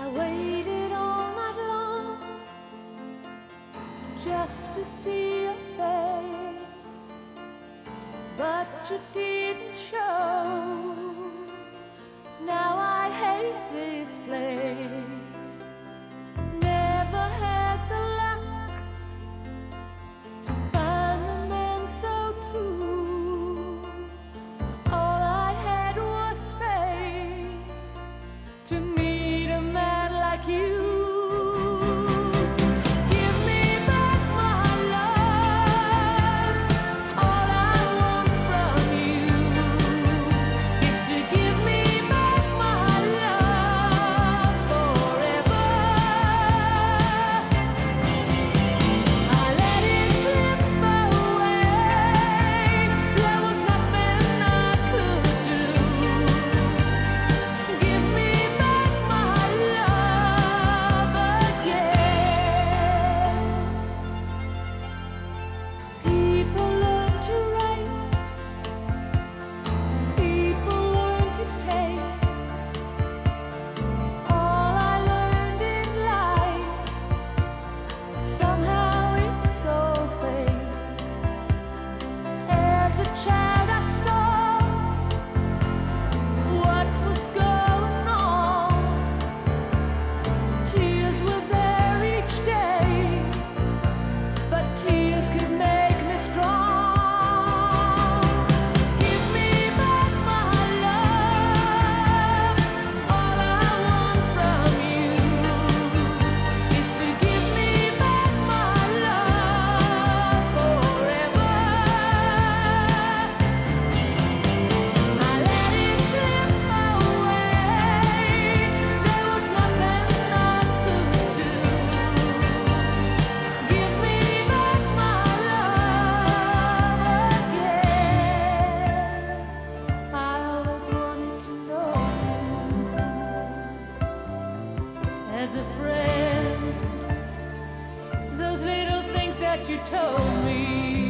I waited all night long just to see your face, but you didn't show. Now I hate this place. Never had the luck to find a man so true. All I had was faith to me like you. as a friend. Those little things that you told me.